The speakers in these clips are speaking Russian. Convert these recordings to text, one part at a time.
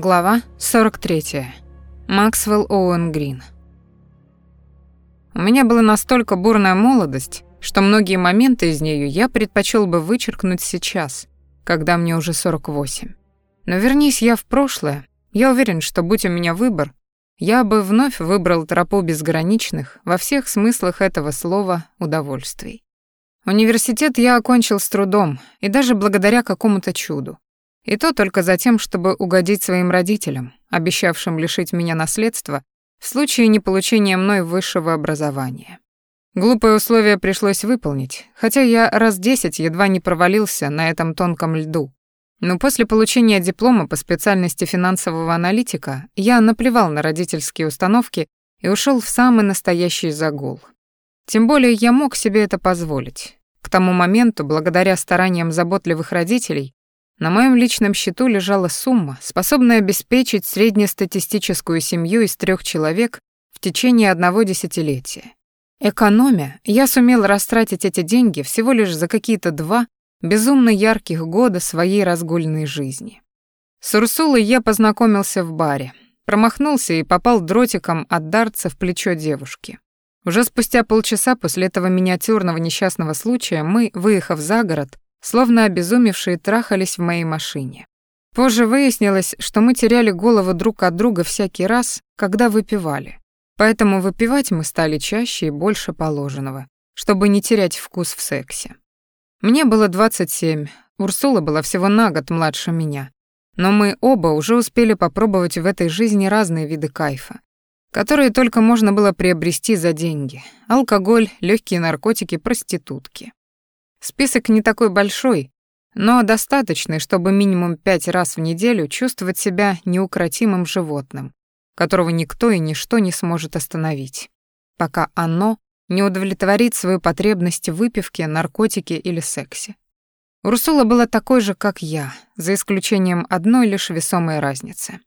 Глава 43. Максвелл Оуэн Грин. У меня была настолько бурная молодость, что многие моменты из нее я предпочел бы вычеркнуть сейчас, когда мне уже 48. Но вернись я в прошлое, я уверен, что будь у меня выбор, я бы вновь выбрал тропу безграничных во всех смыслах этого слова удовольствий. Университет я окончил с трудом и даже благодаря какому-то чуду. И то только за тем, чтобы угодить своим родителям, обещавшим лишить меня наследства в случае неполучения мной высшего образования. Глупое условие пришлось выполнить, хотя я раз десять едва не провалился на этом тонком льду. Но после получения диплома по специальности финансового аналитика я наплевал на родительские установки и ушел в самый настоящий загул. Тем более я мог себе это позволить. К тому моменту, благодаря стараниям заботливых родителей, на моем личном счету лежала сумма, способная обеспечить среднестатистическую семью из трех человек в течение одного десятилетия. Экономя, я сумел растратить эти деньги всего лишь за какие-то два безумно ярких года своей разгульной жизни. С Урсулой я познакомился в баре, промахнулся и попал дротиком от дарца в плечо девушки. Уже спустя полчаса после этого миниатюрного несчастного случая мы, выехав за город, словно обезумевшие трахались в моей машине. Позже выяснилось, что мы теряли голову друг от друга всякий раз, когда выпивали. Поэтому выпивать мы стали чаще и больше положенного, чтобы не терять вкус в сексе. Мне было 27, Урсула была всего на год младше меня. Но мы оба уже успели попробовать в этой жизни разные виды кайфа, которые только можно было приобрести за деньги. Алкоголь, легкие наркотики, проститутки. Список не такой большой, но достаточный, чтобы минимум пять раз в неделю чувствовать себя неукротимым животным, которого никто и ничто не сможет остановить, пока оно не удовлетворит свою потребность в выпивке, наркотике или сексе. Урсула была такой же, как я, за исключением одной лишь весомой разницы.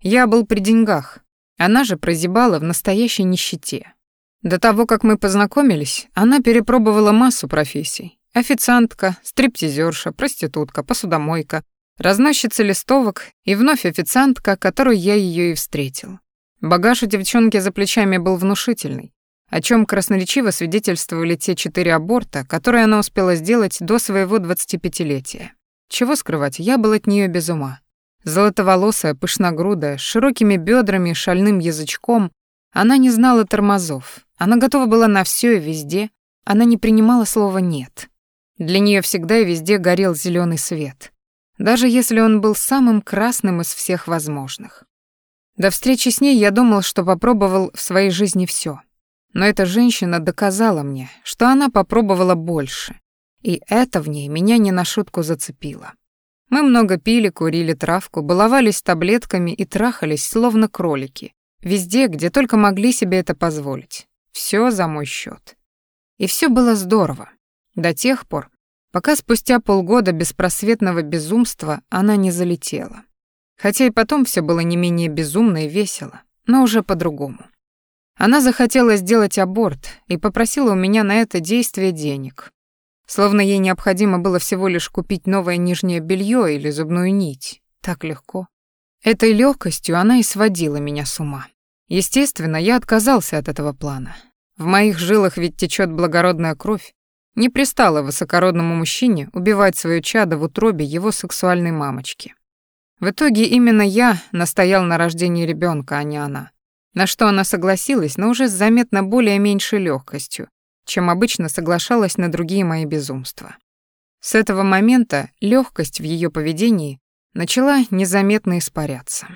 Я был при деньгах, она же прозябала в настоящей нищете. До того, как мы познакомились, она перепробовала массу профессий, Официантка, стриптизерша, проститутка, посудомойка, разносчица листовок и вновь официантка, которую я ее и встретил. Багаж у девчонки за плечами был внушительный, о чем красноречиво свидетельствовали те четыре аборта, которые она успела сделать до своего 25-летия. Чего скрывать, я был от нее без ума. Золотоволосая, пышногрудая, с широкими бедрами и шальным язычком, она не знала тормозов. Она готова была на все и везде. Она не принимала слова «нет». Для нее всегда и везде горел зеленый свет, даже если он был самым красным из всех возможных. До встречи с ней я думал, что попробовал в своей жизни все, Но эта женщина доказала мне, что она попробовала больше, и это в ней меня не на шутку зацепило. Мы много пили, курили травку, баловались таблетками и трахались, словно кролики, везде, где только могли себе это позволить. Все за мой счет. И все было здорово. До тех пор, пока спустя полгода беспросветного безумства она не залетела. Хотя и потом все было не менее безумно и весело, но уже по-другому. Она захотела сделать аборт и попросила у меня на это действие денег. Словно ей необходимо было всего лишь купить новое нижнее белье или зубную нить. Так легко. Этой легкостью она и сводила меня с ума. Естественно, я отказался от этого плана. В моих жилах ведь течет благородная кровь, не пристало высокородному мужчине убивать свое чадо в утробе его сексуальной мамочки. В итоге именно я настоял на рождении ребенка, а не она. На что она согласилась, но уже с заметно более меньшей легкостью, чем обычно соглашалась на другие мои безумства. С этого момента легкость в ее поведении начала незаметно испаряться.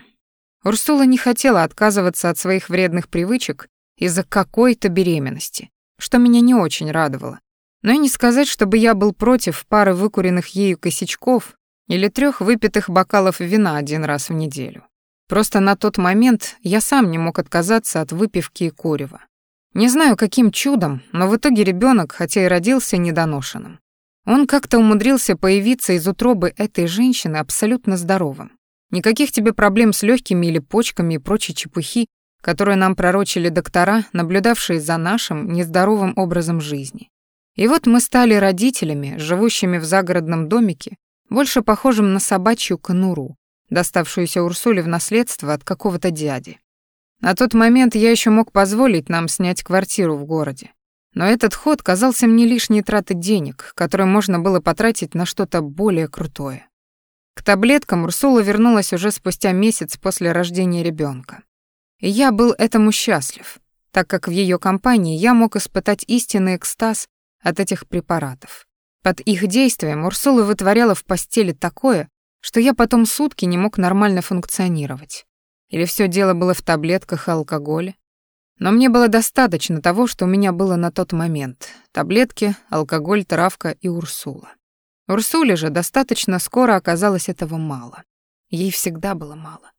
Урсула не хотела отказываться от своих вредных привычек из-за какой-то беременности, что меня не очень радовало, но и не сказать, чтобы я был против пары выкуренных ею косячков или трех выпитых бокалов вина один раз в неделю. Просто на тот момент я сам не мог отказаться от выпивки и курева. Не знаю, каким чудом, но в итоге ребенок, хотя и родился недоношенным. Он как-то умудрился появиться из утробы этой женщины абсолютно здоровым. Никаких тебе проблем с легкими или почками и прочей чепухи, которые нам пророчили доктора, наблюдавшие за нашим нездоровым образом жизни. И вот мы стали родителями, живущими в загородном домике, больше похожим на собачью конуру, доставшуюся Урсуле в наследство от какого-то дяди. На тот момент я еще мог позволить нам снять квартиру в городе. Но этот ход казался мне лишней тратой денег, которые можно было потратить на что-то более крутое. К таблеткам Урсула вернулась уже спустя месяц после рождения ребенка. И я был этому счастлив, так как в ее компании я мог испытать истинный экстаз от этих препаратов. Под их действием Урсула вытворяла в постели такое, что я потом сутки не мог нормально функционировать. Или все дело было в таблетках и алкоголе. Но мне было достаточно того, что у меня было на тот момент. Таблетки, алкоголь, травка и Урсула. Урсуле же достаточно скоро оказалось этого мало. Ей всегда было мало.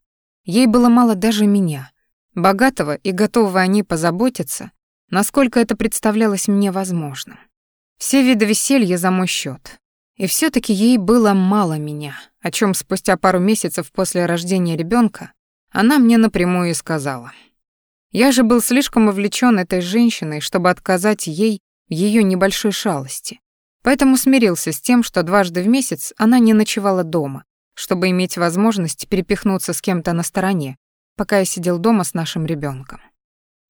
Ей было мало даже меня, богатого и готового о ней позаботиться, насколько это представлялось мне возможным. Все виды веселья за мой счет. И все таки ей было мало меня, о чем спустя пару месяцев после рождения ребенка она мне напрямую и сказала. Я же был слишком увлечен этой женщиной, чтобы отказать ей в ее небольшой шалости, Поэтому смирился с тем, что дважды в месяц она не ночевала дома, чтобы иметь возможность перепихнуться с кем-то на стороне, пока я сидел дома с нашим ребенком.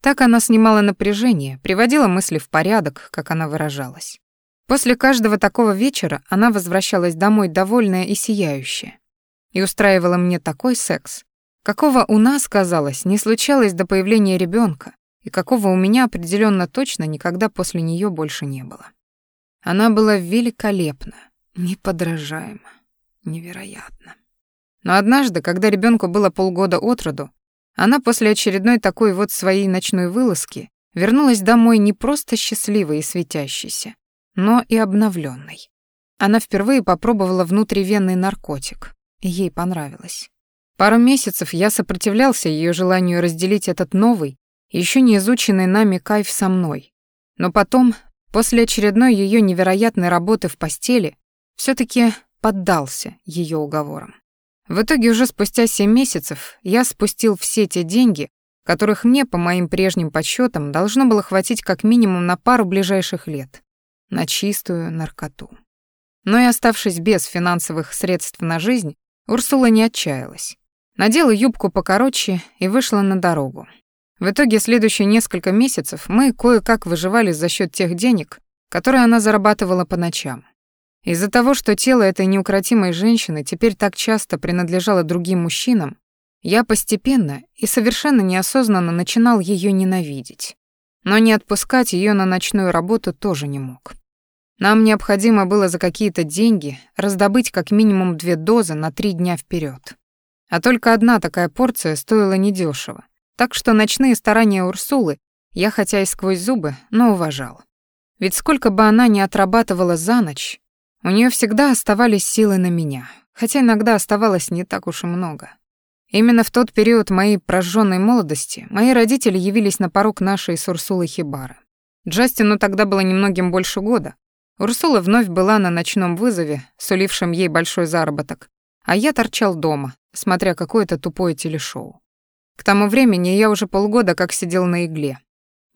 Так она снимала напряжение, приводила мысли в порядок, как она выражалась. После каждого такого вечера она возвращалась домой довольная и сияющая. И устраивала мне такой секс, какого у нас, казалось, не случалось до появления ребенка, и какого у меня определенно точно никогда после нее больше не было. Она была великолепна, неподражаема, невероятна. Но однажды, когда ребенку было полгода от роду, она после очередной такой вот своей ночной вылазки вернулась домой не просто счастливой и светящейся, но и обновленной. Она впервые попробовала внутривенный наркотик, и ей понравилось. Пару месяцев я сопротивлялся ее желанию разделить этот новый, еще не изученный нами кайф со мной. Но потом, После очередной ее невероятной работы в постели все таки поддался ее уговорам. В итоге уже спустя семь месяцев я спустил все те деньги, которых мне, по моим прежним подсчетам, должно было хватить как минимум на пару ближайших лет, на чистую наркоту. Но и оставшись без финансовых средств на жизнь, Урсула не отчаялась. Надела юбку покороче и вышла на дорогу. В итоге следующие несколько месяцев мы кое-как выживали за счет тех денег, которые она зарабатывала по ночам. Из-за того, что тело этой неукротимой женщины теперь так часто принадлежало другим мужчинам, я постепенно и совершенно неосознанно начинал ее ненавидеть. Но не отпускать ее на ночную работу тоже не мог. Нам необходимо было за какие-то деньги раздобыть как минимум две дозы на три дня вперед. А только одна такая порция стоила недешево, так что ночные старания Урсулы я хотя и сквозь зубы, но уважал. Ведь сколько бы она ни отрабатывала за ночь, у нее всегда оставались силы на меня, хотя иногда оставалось не так уж и много. Именно в тот период моей прожженной молодости мои родители явились на порог нашей с Урсулой хибары. Джастину тогда было немногим больше года. Урсула вновь была на ночном вызове, сулившем ей большой заработок, а я торчал дома, смотря какое-то тупое телешоу. К тому времени я уже полгода как сидел на игле.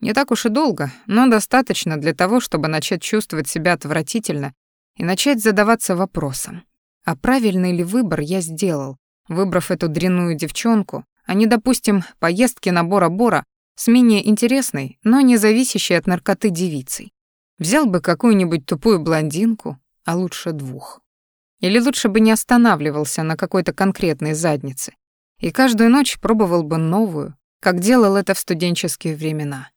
Не так уж и долго, но достаточно для того, чтобы начать чувствовать себя отвратительно и начать задаваться вопросом, а правильный ли выбор я сделал, выбрав эту дрянную девчонку, а не, допустим, поездки на Бора-Бора с менее интересной, но не зависящей от наркоты девицей. Взял бы какую-нибудь тупую блондинку, а лучше двух. Или лучше бы не останавливался на какой-то конкретной заднице, и каждую ночь пробовал бы новую, как делал это в студенческие времена.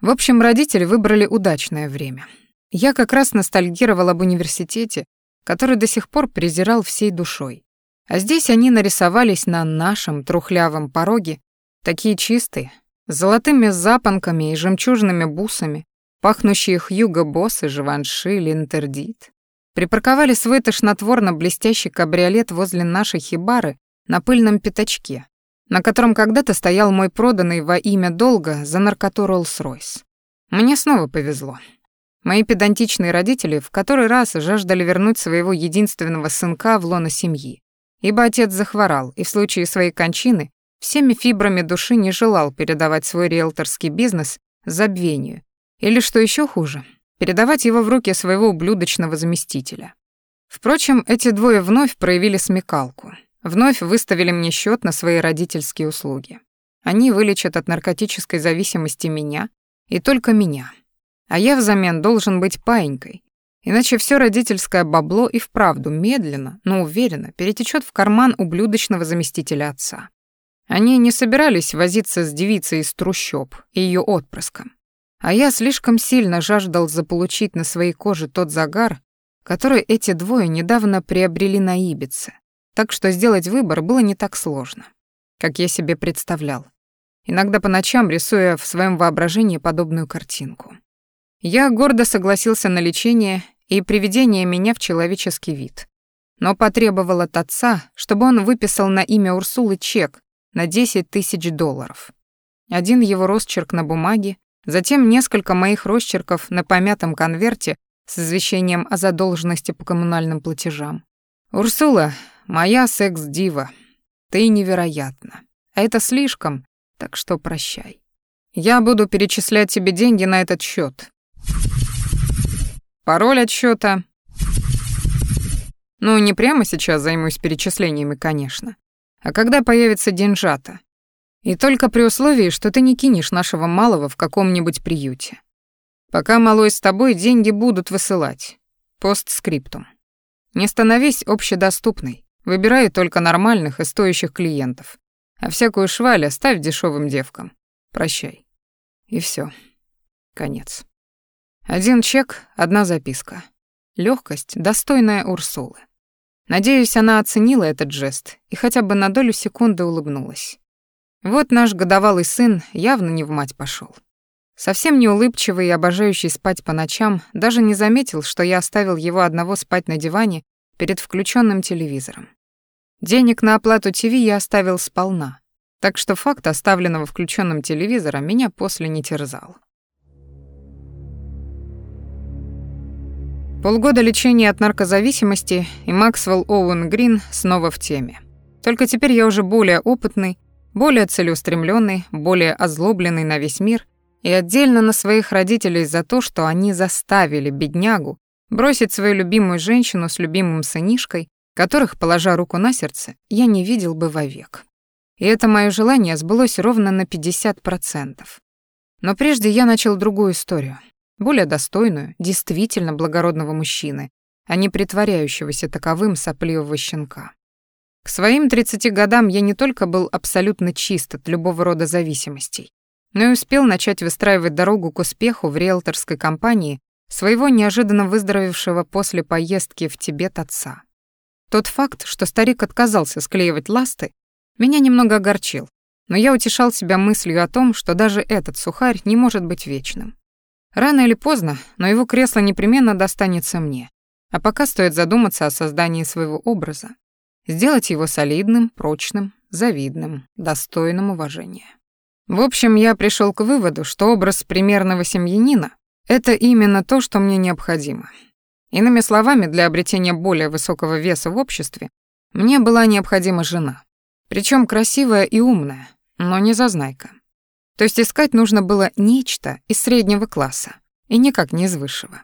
В общем, родители выбрали удачное время. Я как раз ностальгировал об университете, который до сих пор презирал всей душой. А здесь они нарисовались на нашем трухлявом пороге, такие чистые, с золотыми запонками и жемчужными бусами, пахнущие Хьюго Босс и Живанши Линтердит. Припарковали свой тошнотворно блестящий кабриолет возле нашей хибары на пыльном пятачке, на котором когда-то стоял мой проданный во имя долга за наркоту Роллс-Ройс. Мне снова повезло. Мои педантичные родители в который раз жаждали вернуть своего единственного сынка в лоно семьи, ибо отец захворал и в случае своей кончины всеми фибрами души не желал передавать свой риэлторский бизнес забвению, или, что еще хуже, передавать его в руки своего ублюдочного заместителя. Впрочем, эти двое вновь проявили смекалку. Вновь выставили мне счет на свои родительские услуги. Они вылечат от наркотической зависимости меня и только меня. А я взамен должен быть паинькой, иначе все родительское бабло и вправду медленно, но уверенно перетечет в карман ублюдочного заместителя отца. Они не собирались возиться с девицей из трущоб и ее отпрыском. А я слишком сильно жаждал заполучить на своей коже тот загар, который эти двое недавно приобрели на Ибице. Так что сделать выбор было не так сложно, как я себе представлял. Иногда по ночам рисуя в своем воображении подобную картинку. Я гордо согласился на лечение и приведение меня в человеческий вид. Но потребовал от отца, чтобы он выписал на имя Урсулы чек на 10 тысяч долларов. Один его росчерк на бумаге, затем несколько моих росчерков на помятом конверте с извещением о задолженности по коммунальным платежам. «Урсула, моя секс-дива, ты невероятна. А это слишком, так что прощай. Я буду перечислять тебе деньги на этот счет. Пароль от счета. Ну, не прямо сейчас займусь перечислениями, конечно а когда появится деньжата. И только при условии, что ты не кинешь нашего малого в каком-нибудь приюте. Пока малой с тобой, деньги будут высылать. Постскриптум. Не становись общедоступной. Выбирай только нормальных и стоящих клиентов. А всякую шваль оставь дешевым девкам. Прощай. И все. Конец. Один чек, одна записка. Легкость, достойная Урсулы. Надеюсь, она оценила этот жест и хотя бы на долю секунды улыбнулась. Вот наш годовалый сын явно не в мать пошел. Совсем не улыбчивый и обожающий спать по ночам, даже не заметил, что я оставил его одного спать на диване перед включенным телевизором. Денег на оплату ТВ я оставил сполна, так что факт оставленного включенным телевизора меня после не терзал. Полгода лечения от наркозависимости, и Максвелл Оуэн Грин снова в теме. Только теперь я уже более опытный, более целеустремленный, более озлобленный на весь мир и отдельно на своих родителей за то, что они заставили беднягу бросить свою любимую женщину с любимым сынишкой, которых, положа руку на сердце, я не видел бы вовек. И это мое желание сбылось ровно на 50%. Но прежде я начал другую историю — более достойную, действительно благородного мужчины, а не притворяющегося таковым сопливого щенка. К своим 30 годам я не только был абсолютно чист от любого рода зависимостей, но и успел начать выстраивать дорогу к успеху в риэлторской компании своего неожиданно выздоровевшего после поездки в Тибет отца. Тот факт, что старик отказался склеивать ласты, меня немного огорчил, но я утешал себя мыслью о том, что даже этот сухарь не может быть вечным. Рано или поздно, но его кресло непременно достанется мне. А пока стоит задуматься о создании своего образа. Сделать его солидным, прочным, завидным, достойным уважения. В общем, я пришел к выводу, что образ примерного семьянина — это именно то, что мне необходимо. Иными словами, для обретения более высокого веса в обществе мне была необходима жена. Причем красивая и умная, но не зазнайка. То есть искать нужно было нечто из среднего класса, и никак не из высшего.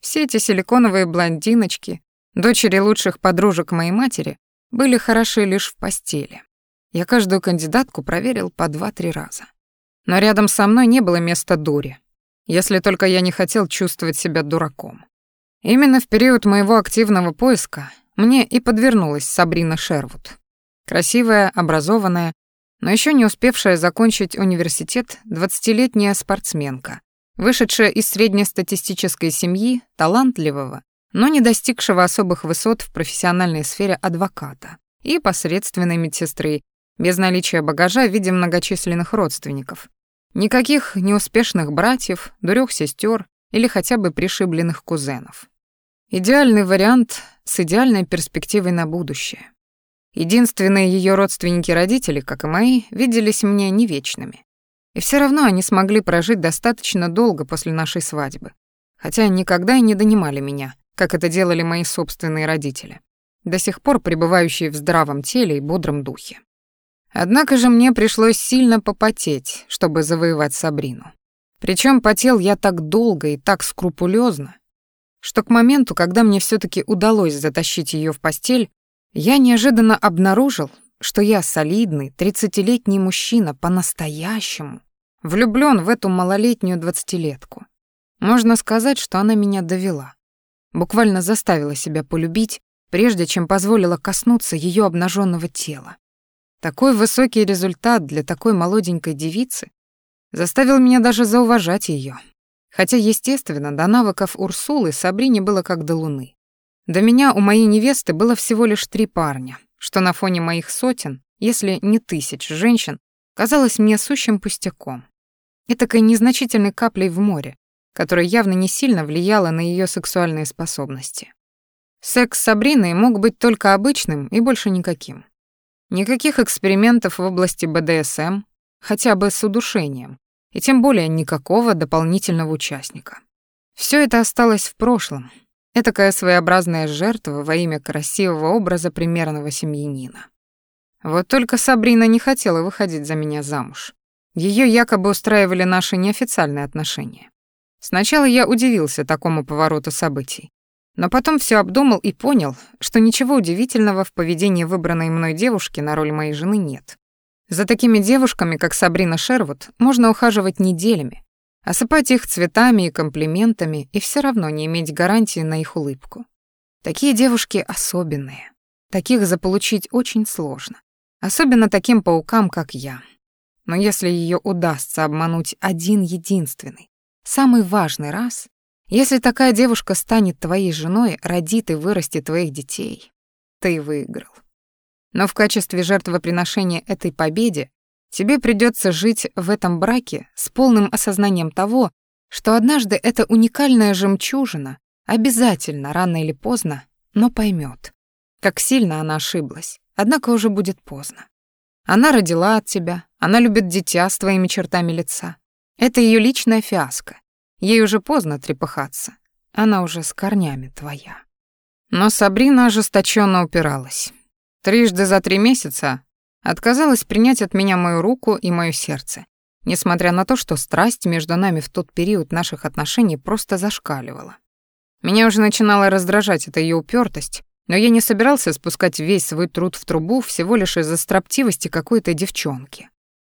Все эти силиконовые блондиночки, дочери лучших подружек моей матери, были хороши лишь в постели. Я каждую кандидатку проверил по два-три раза. Но рядом со мной не было места дури, если только я не хотел чувствовать себя дураком. Именно в период моего активного поиска мне и подвернулась Сабрина Шервуд. Красивая, образованная, но еще не успевшая закончить университет двадцатилетняя спортсменка, вышедшая из среднестатистической семьи, талантливого, но не достигшего особых высот в профессиональной сфере адвоката и посредственной медсестры, без наличия багажа в виде многочисленных родственников. Никаких неуспешных братьев, дурех сестер или хотя бы пришибленных кузенов. Идеальный вариант с идеальной перспективой на будущее. Единственные ее родственники-родители, как и мои, виделись мне не вечными. И все равно они смогли прожить достаточно долго после нашей свадьбы, хотя никогда и не донимали меня, как это делали мои собственные родители, до сих пор пребывающие в здравом теле и бодром духе. Однако же мне пришлось сильно попотеть, чтобы завоевать Сабрину. Причем потел я так долго и так скрупулезно, что к моменту, когда мне все таки удалось затащить ее в постель, Я неожиданно обнаружил, что я солидный, тридцатилетний мужчина по-настоящему, влюблён в эту малолетнюю двадцатилетку. Можно сказать, что она меня довела. Буквально заставила себя полюбить, прежде чем позволила коснуться её обнажённого тела. Такой высокий результат для такой молоденькой девицы заставил меня даже зауважать её. Хотя, естественно, до навыков Урсулы Сабрине было как до луны. До меня у моей невесты было всего лишь три парня, что на фоне моих сотен, если не тысяч женщин, казалось мне сущим пустяком. Этакой незначительной каплей в море, которая явно не сильно влияла на ее сексуальные способности. Секс с Сабриной мог быть только обычным и больше никаким. Никаких экспериментов в области БДСМ, хотя бы с удушением, и тем более никакого дополнительного участника. Все это осталось в прошлом. Этакая своеобразная жертва во имя красивого образа примерного семьянина. Вот только Сабрина не хотела выходить за меня замуж. Ее якобы устраивали наши неофициальные отношения. Сначала я удивился такому повороту событий, но потом все обдумал и понял, что ничего удивительного в поведении выбранной мной девушки на роль моей жены нет. За такими девушками, как Сабрина Шервуд, можно ухаживать неделями, осыпать их цветами и комплиментами и все равно не иметь гарантии на их улыбку. Такие девушки особенные. Таких заполучить очень сложно. Особенно таким паукам, как я. Но если ее удастся обмануть один единственный, самый важный раз, если такая девушка станет твоей женой, родит и вырастет твоих детей, ты выиграл. Но в качестве жертвоприношения этой победе тебе придется жить в этом браке с полным осознанием того, что однажды эта уникальная жемчужина обязательно, рано или поздно, но поймет, как сильно она ошиблась, однако уже будет поздно. Она родила от тебя, она любит дитя с твоими чертами лица. Это ее личная фиаско. Ей уже поздно трепыхаться. Она уже с корнями твоя. Но Сабрина ожесточенно упиралась. Трижды за три месяца отказалась принять от меня мою руку и моё сердце, несмотря на то, что страсть между нами в тот период наших отношений просто зашкаливала. Меня уже начинала раздражать эта её упертость, но я не собирался спускать весь свой труд в трубу всего лишь из-за строптивости какой-то девчонки.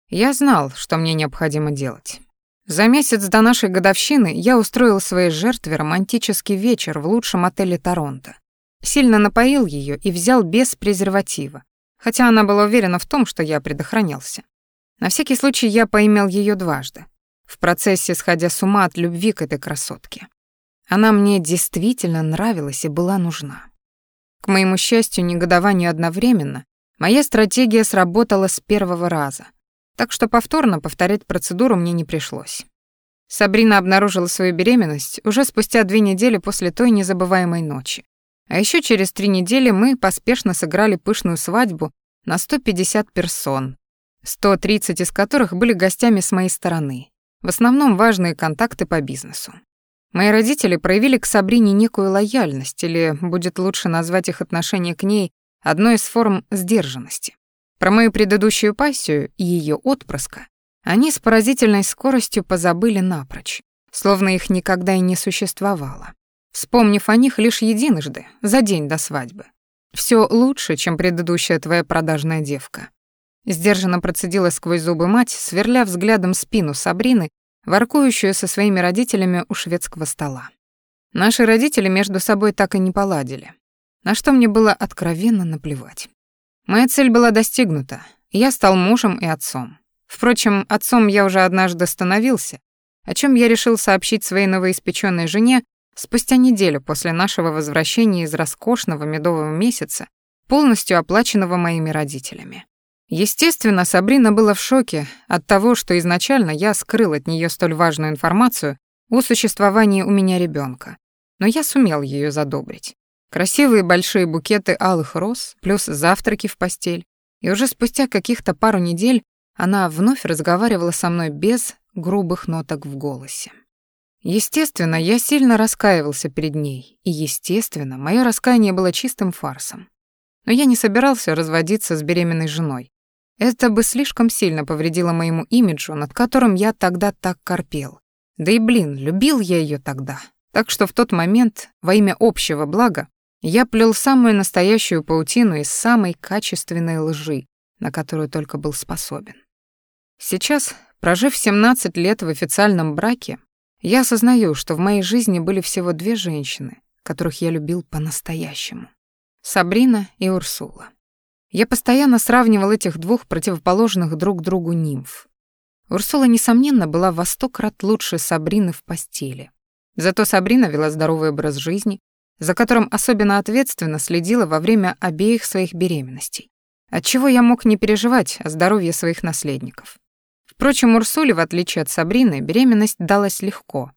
Я знал, что мне необходимо делать. За месяц до нашей годовщины я устроил своей жертве романтический вечер в лучшем отеле Торонто. Сильно напоил ее и взял без презерватива, хотя она была уверена в том, что я предохранялся. На всякий случай я поимел ее дважды, в процессе сходя с ума от любви к этой красотке. Она мне действительно нравилась и была нужна. К моему счастью, негодованию одновременно, моя стратегия сработала с первого раза, так что повторно повторять процедуру мне не пришлось. Сабрина обнаружила свою беременность уже спустя две недели после той незабываемой ночи. А еще через три недели мы поспешно сыграли пышную свадьбу на 150 персон, 130 из которых были гостями с моей стороны, в основном важные контакты по бизнесу. Мои родители проявили к Сабрине некую лояльность, или будет лучше назвать их отношение к ней одной из форм сдержанности. Про мою предыдущую пассию и ее отпрыска они с поразительной скоростью позабыли напрочь, словно их никогда и не существовало, вспомнив о них лишь единожды, за день до свадьбы. Все лучше, чем предыдущая твоя продажная девка. Сдержанно процедила сквозь зубы мать, сверля взглядом спину Сабрины воркующую со своими родителями у шведского стола. Наши родители между собой так и не поладили, на что мне было откровенно наплевать. Моя цель была достигнута, я стал мужем и отцом. Впрочем, отцом я уже однажды становился, о чем я решил сообщить своей новоиспеченной жене спустя неделю после нашего возвращения из роскошного медового месяца, полностью оплаченного моими родителями. Естественно, Сабрина была в шоке от того, что изначально я скрыл от нее столь важную информацию о существовании у меня ребенка. Но я сумел ее задобрить. Красивые большие букеты алых роз, плюс завтраки в постель. И уже спустя каких-то пару недель она вновь разговаривала со мной без грубых ноток в голосе. Естественно, я сильно раскаивался перед ней, и, естественно, мое раскаяние было чистым фарсом. Но я не собирался разводиться с беременной женой, это бы слишком сильно повредило моему имиджу, над которым я тогда так корпел. Да и, блин, любил я ее тогда. Так что в тот момент, во имя общего блага, Я плел самую настоящую паутину из самой качественной лжи, на которую только был способен. Сейчас, прожив 17 лет в официальном браке, я осознаю, что в моей жизни были всего две женщины, которых я любил по-настоящему. Сабрина и Урсула. Я постоянно сравнивал этих двух противоположных друг другу нимф. Урсула, несомненно, была во сто крат лучше Сабрины в постели. Зато Сабрина вела здоровый образ жизни, за которым особенно ответственно следила во время обеих своих беременностей. Отчего я мог не переживать о здоровье своих наследников. Впрочем, Урсуле, в отличие от Сабрины, беременность далась легко.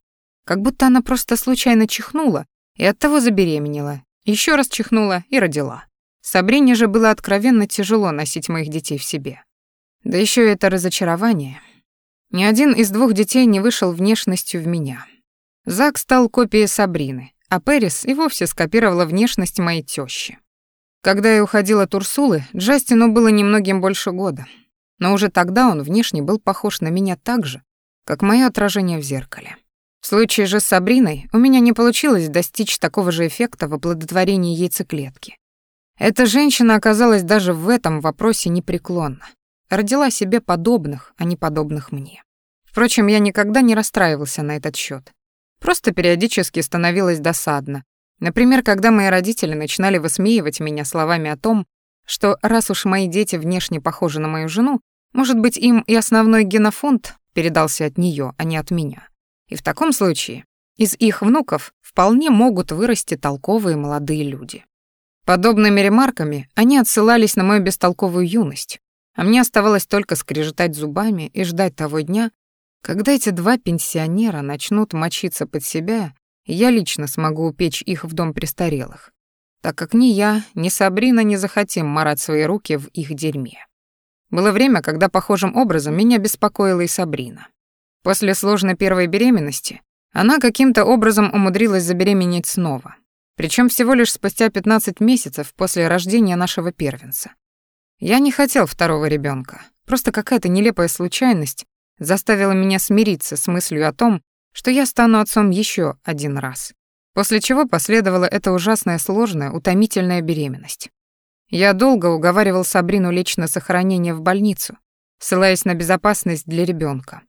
Как будто она просто случайно чихнула и оттого забеременела, еще раз чихнула и родила. Сабрине же было откровенно тяжело носить моих детей в себе. Да еще это разочарование. Ни один из двух детей не вышел внешностью в меня. Зак стал копией Сабрины, а Пэрис и вовсе скопировала внешность моей тещи. Когда я уходила от Урсулы, Джастину было немногим больше года — но уже тогда он внешне был похож на меня так же, как мое отражение в зеркале. В случае же с Сабриной у меня не получилось достичь такого же эффекта в оплодотворении яйцеклетки. Эта женщина оказалась даже в этом вопросе непреклонна. Родила себе подобных, а не подобных мне. Впрочем, я никогда не расстраивался на этот счет. Просто периодически становилось досадно. Например, когда мои родители начинали высмеивать меня словами о том, что раз уж мои дети внешне похожи на мою жену, может быть, им и основной генофонд передался от нее, а не от меня. И в таком случае из их внуков вполне могут вырасти толковые молодые люди. Подобными ремарками они отсылались на мою бестолковую юность, а мне оставалось только скрежетать зубами и ждать того дня, когда эти два пенсионера начнут мочиться под себя, и я лично смогу упечь их в дом престарелых, так как ни я, ни Сабрина не захотим марать свои руки в их дерьме. Было время, когда похожим образом меня беспокоила и Сабрина. После сложной первой беременности она каким-то образом умудрилась забеременеть снова. Причем всего лишь спустя 15 месяцев после рождения нашего первенца. Я не хотел второго ребенка. Просто какая-то нелепая случайность заставила меня смириться с мыслью о том, что я стану отцом еще один раз. После чего последовала эта ужасная, сложная, утомительная беременность. Я долго уговаривал Сабрину лечь на сохранение в больницу, ссылаясь на безопасность для ребенка.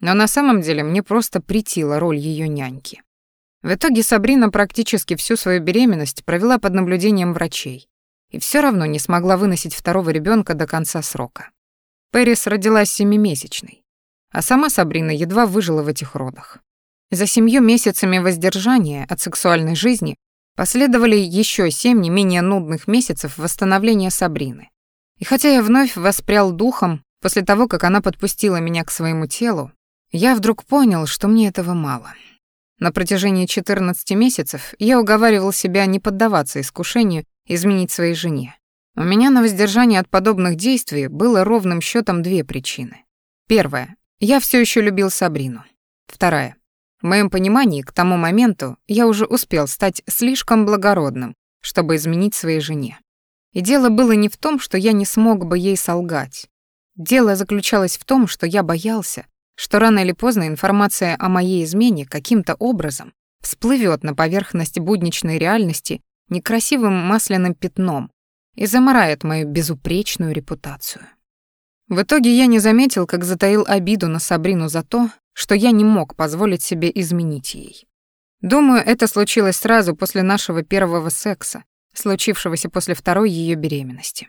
Но на самом деле мне просто притила роль ее няньки. В итоге Сабрина практически всю свою беременность провела под наблюдением врачей и все равно не смогла выносить второго ребенка до конца срока. Пэрис родилась семимесячной, а сама Сабрина едва выжила в этих родах. За семью месяцами воздержания от сексуальной жизни Последовали еще семь не менее нудных месяцев восстановления Сабрины. И хотя я вновь воспрял духом после того, как она подпустила меня к своему телу, я вдруг понял, что мне этого мало. На протяжении 14 месяцев я уговаривал себя не поддаваться искушению изменить своей жене. У меня на воздержание от подобных действий было ровным счетом две причины. Первая. Я все еще любил Сабрину. Вторая. В моем понимании, к тому моменту я уже успел стать слишком благородным, чтобы изменить своей жене. И дело было не в том, что я не смог бы ей солгать. Дело заключалось в том, что я боялся, что рано или поздно информация о моей измене каким-то образом всплывет на поверхность будничной реальности некрасивым масляным пятном и замарает мою безупречную репутацию. В итоге я не заметил, как затаил обиду на Сабрину за то, что я не мог позволить себе изменить ей. Думаю, это случилось сразу после нашего первого секса, случившегося после второй ее беременности.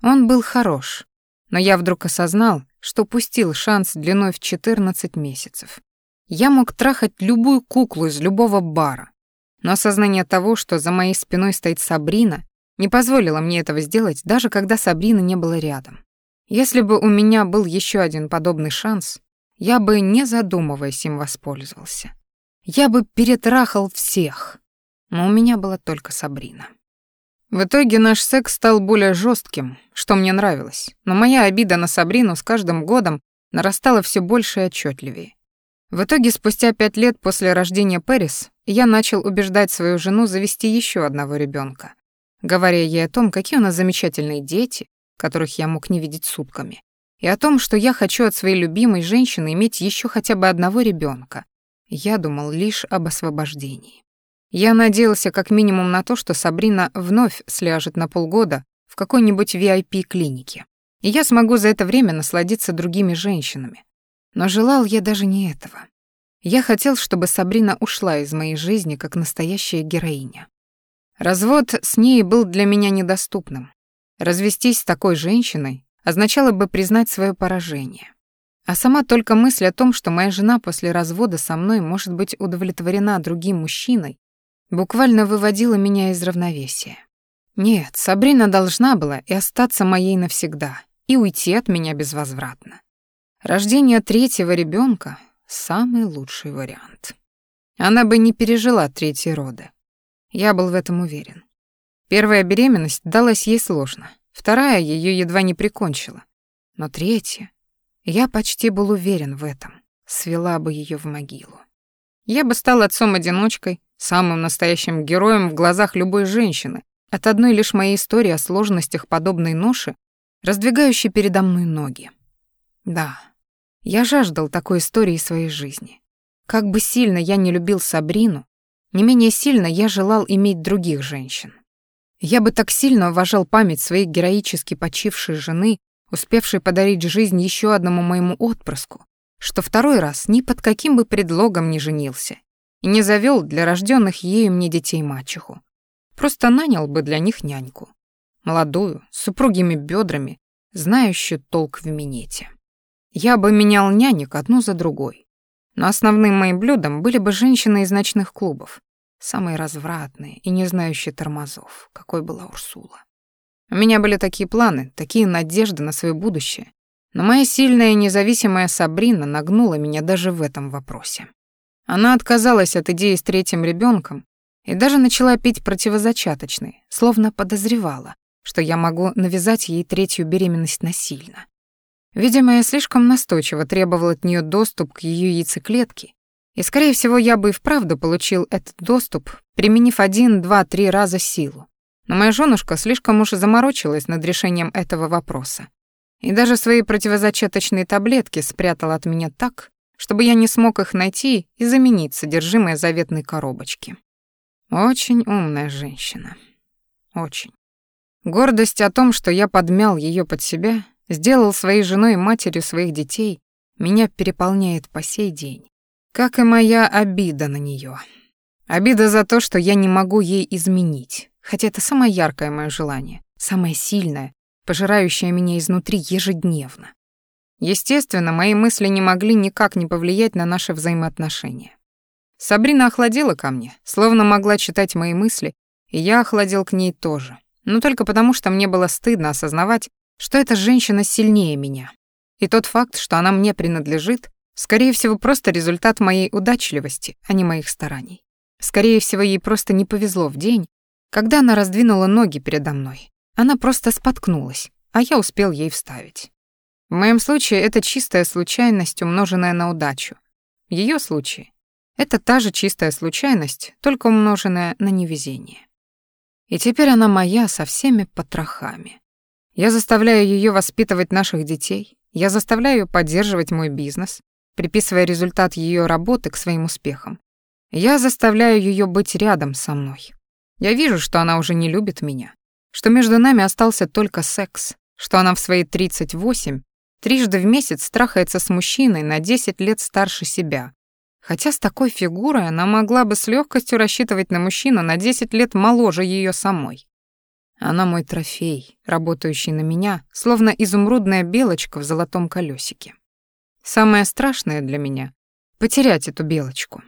Он был хорош, но я вдруг осознал, что упустил шанс длиной в 14 месяцев. Я мог трахать любую куклу из любого бара, но осознание того, что за моей спиной стоит Сабрина, не позволило мне этого сделать, даже когда Сабрины не было рядом. Если бы у меня был еще один подобный шанс, я бы, не задумываясь, им воспользовался. Я бы перетрахал всех. Но у меня была только Сабрина. В итоге наш секс стал более жестким, что мне нравилось, но моя обида на Сабрину с каждым годом нарастала все больше и отчетливее. В итоге, спустя пять лет после рождения Пэрис, я начал убеждать свою жену завести еще одного ребенка, говоря ей о том, какие у нас замечательные дети, которых я мог не видеть сутками, и о том, что я хочу от своей любимой женщины иметь еще хотя бы одного ребенка. Я думал лишь об освобождении. Я надеялся как минимум на то, что Сабрина вновь сляжет на полгода в какой-нибудь VIP-клинике, и я смогу за это время насладиться другими женщинами. Но желал я даже не этого. Я хотел, чтобы Сабрина ушла из моей жизни как настоящая героиня. Развод с ней был для меня недоступным. Развестись с такой женщиной означало бы признать свое поражение. А сама только мысль о том, что моя жена после развода со мной может быть удовлетворена другим мужчиной, буквально выводила меня из равновесия. Нет, Сабрина должна была и остаться моей навсегда, и уйти от меня безвозвратно. Рождение третьего ребенка — самый лучший вариант. Она бы не пережила третьи роды. Я был в этом уверен. Первая беременность далась ей сложно, вторая ее едва не прикончила. Но третья... Я почти был уверен в этом. Свела бы ее в могилу. Я бы стал отцом-одиночкой, самым настоящим героем в глазах любой женщины, от одной лишь моей истории о сложностях подобной ноши, раздвигающей передо мной ноги. Да, я жаждал такой истории своей жизни. Как бы сильно я не любил Сабрину, не менее сильно я желал иметь других женщин. Я бы так сильно уважал память своей героически почившей жены, успевшей подарить жизнь еще одному моему отпрыску, что второй раз ни под каким бы предлогом не женился и не завел для рожденных ею мне детей мачеху. Просто нанял бы для них няньку. Молодую, с упругими бедрами, знающую толк в минете. Я бы менял нянек одну за другой, но основным моим блюдом были бы женщины из ночных клубов, самые развратные и не знающие тормозов, какой была Урсула. У меня были такие планы, такие надежды на свое будущее, но моя сильная и независимая Сабрина нагнула меня даже в этом вопросе. Она отказалась от идеи с третьим ребенком и даже начала пить противозачаточный, словно подозревала, что я могу навязать ей третью беременность насильно. Видимо, я слишком настойчиво требовал от нее доступ к ее яйцеклетке, и, скорее всего, я бы и вправду получил этот доступ, применив один, два, три раза силу. Но моя женушка слишком уж заморочилась над решением этого вопроса. И даже свои противозачаточные таблетки спрятала от меня так, чтобы я не смог их найти и заменить содержимое заветной коробочки. Очень умная женщина. Очень. Гордость о том, что я подмял ее под себя, сделал своей женой и матерью своих детей, меня переполняет по сей день. Как и моя обида на нее. Обида за то, что я не могу ей изменить, хотя это самое яркое мое желание, самое сильное, пожирающее меня изнутри ежедневно. Естественно, мои мысли не могли никак не повлиять на наши взаимоотношения. Сабрина охладела ко мне, словно могла читать мои мысли, и я охладел к ней тоже, но только потому, что мне было стыдно осознавать, что эта женщина сильнее меня. И тот факт, что она мне принадлежит, скорее всего, просто результат моей удачливости, а не моих стараний. Скорее всего, ей просто не повезло в день, когда она раздвинула ноги передо мной. Она просто споткнулась, а я успел ей вставить. В моем случае это чистая случайность, умноженная на удачу. В её случае это та же чистая случайность, только умноженная на невезение. И теперь она моя со всеми потрохами. Я заставляю ее воспитывать наших детей, я заставляю ее поддерживать мой бизнес, приписывая результат ее работы к своим успехам. Я заставляю ее быть рядом со мной. Я вижу, что она уже не любит меня, что между нами остался только секс, что она в свои 38 трижды в месяц страхается с мужчиной на 10 лет старше себя. Хотя с такой фигурой она могла бы с легкостью рассчитывать на мужчину на 10 лет моложе ее самой. Она мой трофей, работающий на меня, словно изумрудная белочка в золотом колесике. Самое страшное для меня — потерять эту белочку.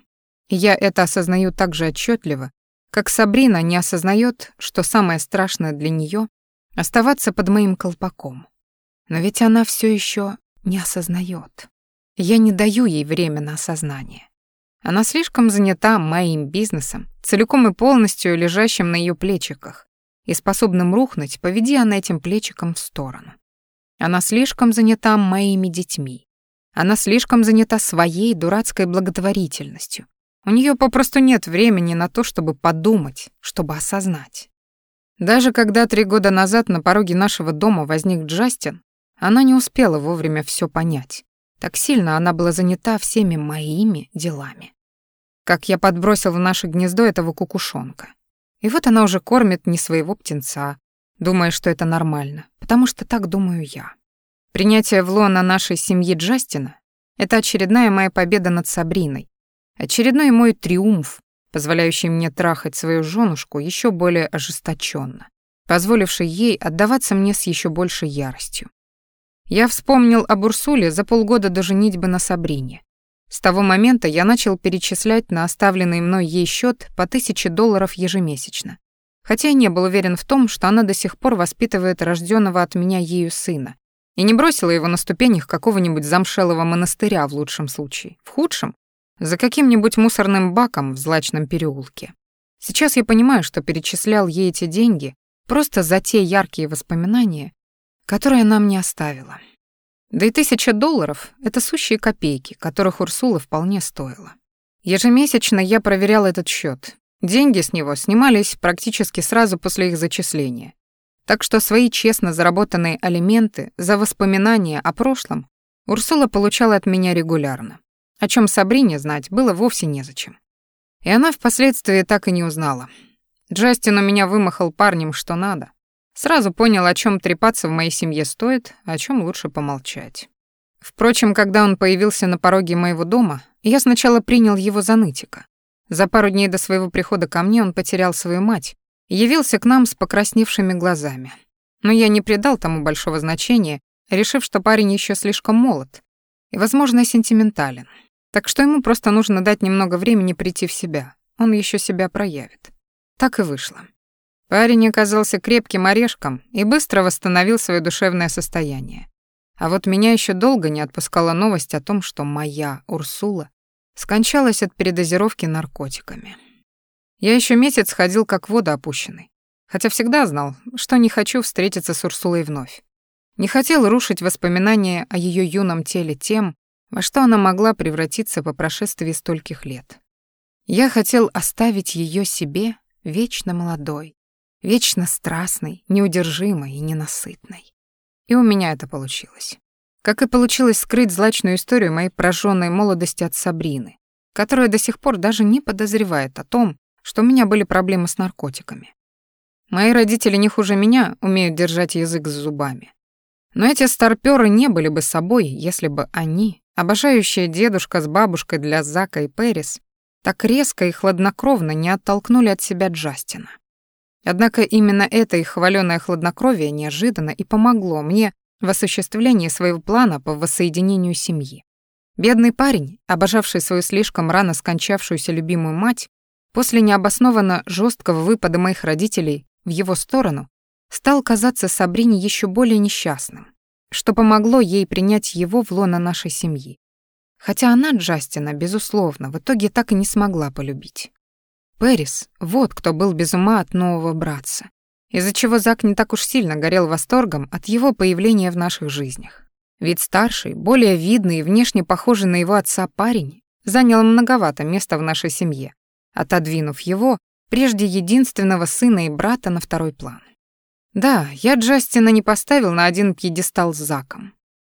Я это осознаю так же отчетливо, как Сабрина не осознает, что самое страшное для нее — оставаться под моим колпаком. Но ведь она все еще не осознает. Я не даю ей время на осознание. Она слишком занята моим бизнесом, целиком и полностью лежащим на ее плечиках, и способным рухнуть, поведи она этим плечиком в сторону. Она слишком занята моими детьми. Она слишком занята своей дурацкой благотворительностью. У нее попросту нет времени на то, чтобы подумать, чтобы осознать. Даже когда три года назад на пороге нашего дома возник Джастин, она не успела вовремя все понять. Так сильно она была занята всеми моими делами. как я подбросил в наше гнездо этого кукушонка. И вот она уже кормит не своего птенца, думая, что это нормально, потому что так думаю я. Принятие в лона нашей семьи Джастина — это очередная моя победа над Сабриной, очередной мой триумф, позволяющий мне трахать свою женушку еще более ожесточенно, позволивший ей отдаваться мне с еще большей яростью. Я вспомнил об Урсуле за полгода до женитьбы на Сабрине. С того момента я начал перечислять на оставленный мной ей счет по тысяче долларов ежемесячно. Хотя я не был уверен в том, что она до сих пор воспитывает рожденного от меня ею сына, и не бросила его на ступенях какого-нибудь замшелого монастыря в лучшем случае. В худшем — за каким-нибудь мусорным баком в злачном переулке. Сейчас я понимаю, что перечислял ей эти деньги просто за те яркие воспоминания, которые она мне оставила. Да и тысяча долларов — это сущие копейки, которых Урсула вполне стоила. Ежемесячно я проверял этот счет. Деньги с него снимались практически сразу после их зачисления. Так что свои честно заработанные алименты за воспоминания о прошлом Урсула получала от меня регулярно, о чем Сабрине знать было вовсе незачем. И она впоследствии так и не узнала. Джастин у меня вымахал парнем что надо. Сразу понял, о чем трепаться в моей семье стоит, о чем лучше помолчать. Впрочем, когда он появился на пороге моего дома, я сначала принял его за нытика. За пару дней до своего прихода ко мне он потерял свою мать, явился к нам с покрасневшими глазами. Но я не придал тому большого значения, решив, что парень еще слишком молод и, возможно, сентиментален. Так что ему просто нужно дать немного времени прийти в себя. Он еще себя проявит. Так и вышло. Парень оказался крепким орешком и быстро восстановил свое душевное состояние. А вот меня еще долго не отпускала новость о том, что моя Урсула скончалась от передозировки наркотиками. Я еще месяц ходил как вода опущенный, хотя всегда знал, что не хочу встретиться с Урсулой вновь. Не хотел рушить воспоминания о ее юном теле тем, во что она могла превратиться по прошествии стольких лет. Я хотел оставить ее себе вечно молодой, вечно страстной, неудержимой и ненасытной. И у меня это получилось. Как и получилось скрыть злачную историю моей прожженной молодости от Сабрины, которая до сих пор даже не подозревает о том, что у меня были проблемы с наркотиками. Мои родители не хуже меня умеют держать язык за зубами. Но эти старпёры не были бы собой, если бы они, обожающие дедушка с бабушкой для Зака и Пэрис, так резко и хладнокровно не оттолкнули от себя Джастина. Однако именно это их хвалёное хладнокровие неожиданно и помогло мне в осуществлении своего плана по воссоединению семьи. Бедный парень, обожавший свою слишком рано скончавшуюся любимую мать, после необоснованно жесткого выпада моих родителей в его сторону, стал казаться Сабрине еще более несчастным, что помогло ей принять его в лоно нашей семьи. Хотя она Джастина, безусловно, в итоге так и не смогла полюбить. Пэрис, вот кто был без ума от нового братца, из-за чего Зак не так уж сильно горел восторгом от его появления в наших жизнях. Ведь старший, более видный и внешне похожий на его отца парень занял многовато места в нашей семье, отодвинув его, прежде единственного сына и брата, на второй план. Да, я Джастина не поставил на один пьедестал с Заком.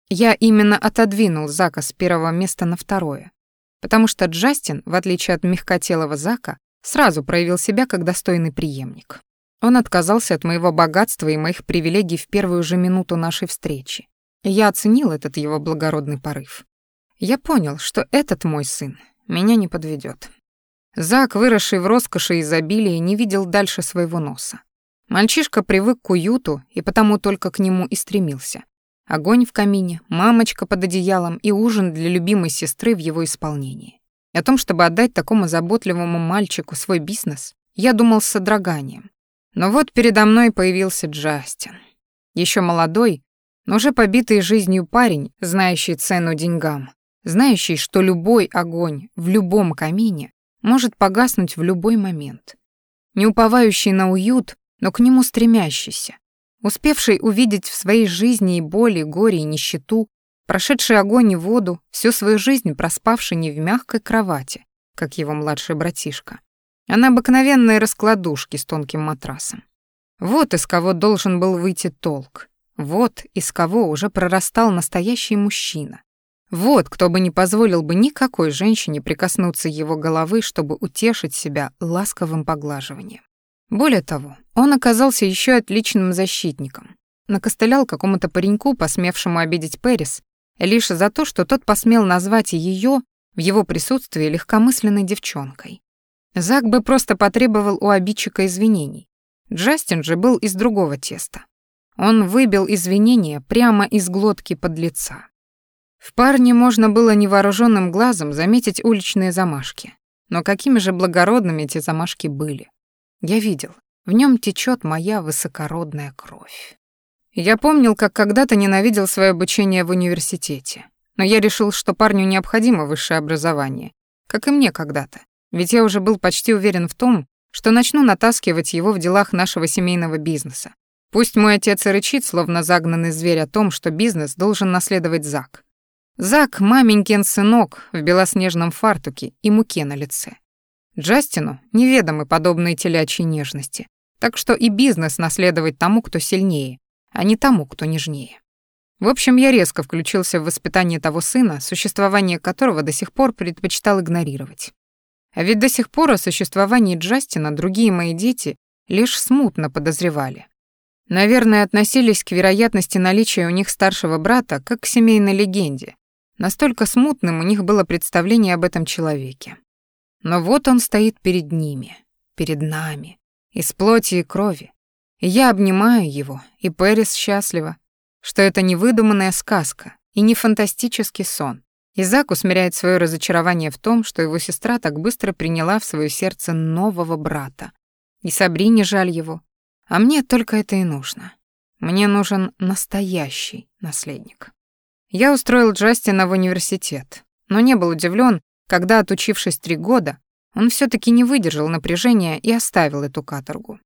Я именно отодвинул Зака с первого места на второе, потому что Джастин, в отличие от мягкотелого Зака, сразу проявил себя как достойный преемник. Он отказался от моего богатства и моих привилегий в первую же минуту нашей встречи. Я оценил этот его благородный порыв. Я понял, что этот мой сын меня не подведет. Зак, выросший в роскоши и изобилии, не видел дальше своего носа. Мальчишка привык к уюту и потому только к нему и стремился. Огонь в камине, мамочка под одеялом и ужин для любимой сестры в его исполнении. О том, чтобы отдать такому заботливому мальчику свой бизнес, я думал с содроганием. Но вот передо мной появился Джастин. Еще молодой, но уже побитый жизнью парень, знающий цену деньгам, знающий, что любой огонь в любом камине может погаснуть в любой момент. Не уповающий на уют, но к нему стремящийся, успевший увидеть в своей жизни и боли, горе, и нищету, прошедший огонь и воду, всю свою жизнь проспавший не в мягкой кровати, как его младший братишка, а на обыкновенной раскладушке с тонким матрасом. Вот из кого должен был выйти толк. Вот из кого уже прорастал настоящий мужчина. Вот кто бы не позволил бы никакой женщине прикоснуться его головы, чтобы утешить себя ласковым поглаживанием. Более того, он оказался еще отличным защитником. Накостылял какому-то пареньку, посмевшему обидеть Пэрис, лишь за то, что тот посмел назвать ее в его присутствии легкомысленной девчонкой. Зак бы просто потребовал у обидчика извинений. Джастин же был из другого теста. Он выбил извинения прямо из глотки подлеца. В парне можно было невооруженным глазом заметить уличные замашки. Но какими же благородными эти замашки были. Я видел, в нем течет моя высокородная кровь. Я помнил, как когда-то ненавидел свое обучение в университете. Но я решил, что парню необходимо высшее образование, как и мне когда-то. Ведь я уже был почти уверен в том, что начну натаскивать его в делах нашего семейного бизнеса. Пусть мой отец и рычит, словно загнанный зверь о том, что бизнес должен наследовать Зак. Зак — маменькин сынок в белоснежном фартуке и муке на лице. Джастину неведомы подобные телячьи нежности, так что и бизнес наследовать тому, кто сильнее, а не тому, кто нежнее. В общем, я резко включился в воспитание того сына, существование которого до сих пор предпочитал игнорировать. А ведь до сих пор о существовании Джастина другие мои дети лишь смутно подозревали. Наверное, относились к вероятности наличия у них старшего брата как к семейной легенде, Настолько смутным у них было представление об этом человеке. Но вот он стоит перед ними, перед нами, из плоти и крови. И я обнимаю его, и Пэрис счастлива, что это не выдуманная сказка и не фантастический сон. Изак усмиряет свое разочарование в том, что его сестра так быстро приняла в свое сердце нового брата. И Сабрине жаль его. А мне только это и нужно. Мне нужен настоящий наследник. Я устроил Джастина в университет, но не был удивлен, когда, отучившись три года, он все таки не выдержал напряжения и оставил эту каторгу.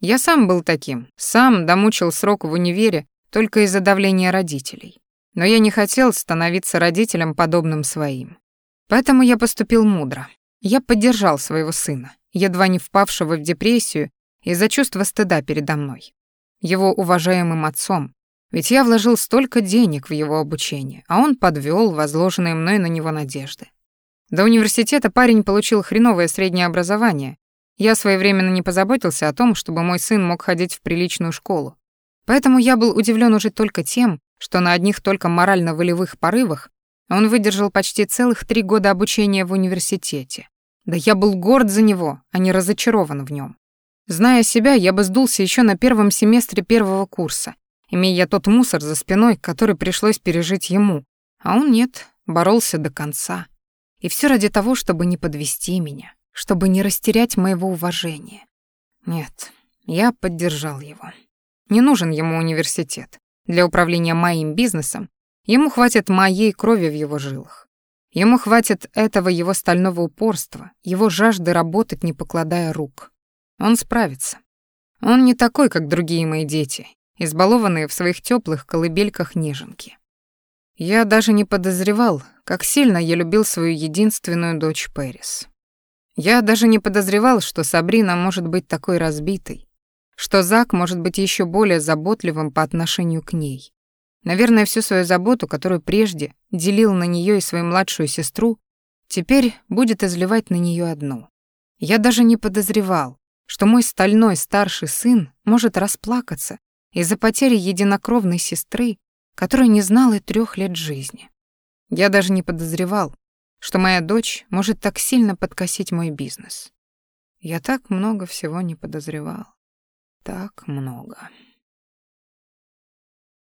Я сам был таким, сам домучил срок в универе только из-за давления родителей. Но я не хотел становиться родителем, подобным своим. Поэтому я поступил мудро. Я поддержал своего сына, едва не впавшего в депрессию из-за чувства стыда передо мной. Его уважаемым отцом, ведь я вложил столько денег в его обучение, а он подвёл возложенные мной на него надежды. До университета парень получил хреновое среднее образование. Я своевременно не позаботился о том, чтобы мой сын мог ходить в приличную школу. Поэтому я был удивлен уже только тем, что на одних только морально-волевых порывах он выдержал почти целых три года обучения в университете. Да я был горд за него, а не разочарован в нем. Зная себя, я бы сдулся еще на первом семестре первого курса имея тот мусор за спиной, который пришлось пережить ему. А он нет, боролся до конца. И все ради того, чтобы не подвести меня, чтобы не растерять моего уважения. Нет, я поддержал его. Не нужен ему университет. Для управления моим бизнесом ему хватит моей крови в его жилах. Ему хватит этого его стального упорства, его жажды работать, не покладая рук. Он справится. Он не такой, как другие мои дети, избалованные в своих теплых колыбельках неженки. Я даже не подозревал, как сильно я любил свою единственную дочь Пэрис. Я даже не подозревал, что Сабрина может быть такой разбитой, что Зак может быть еще более заботливым по отношению к ней. Наверное, всю свою заботу, которую прежде делил на нее и свою младшую сестру, теперь будет изливать на нее одну. Я даже не подозревал, что мой стальной старший сын может расплакаться из-за потери единокровной сестры, которая не знала трех лет жизни. Я даже не подозревал, что моя дочь может так сильно подкосить мой бизнес. Я так много всего не подозревал. Так много.